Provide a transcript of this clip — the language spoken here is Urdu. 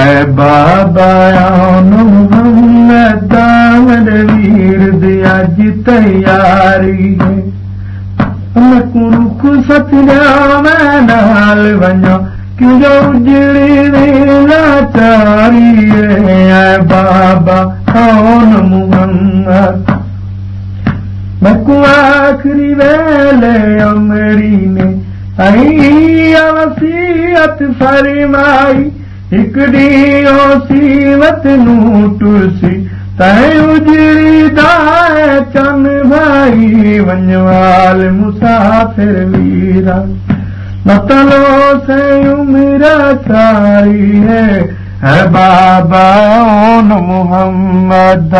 اے بابا محمد دامن ویر دیا جی تیاری ہے۔ ستیا میں نال ونجو کیوں اجڑی ویلا چاری بابا کون محمد۔ میں آخری ویلے امری نے وسیعت فرمائی۔ ایک ڈیو سیوت نو ٹرسی تائیں اجڑی دائے چن بھائی ونوال مسافر ویرا مطلو سے عمر ساری ہے بابا محمد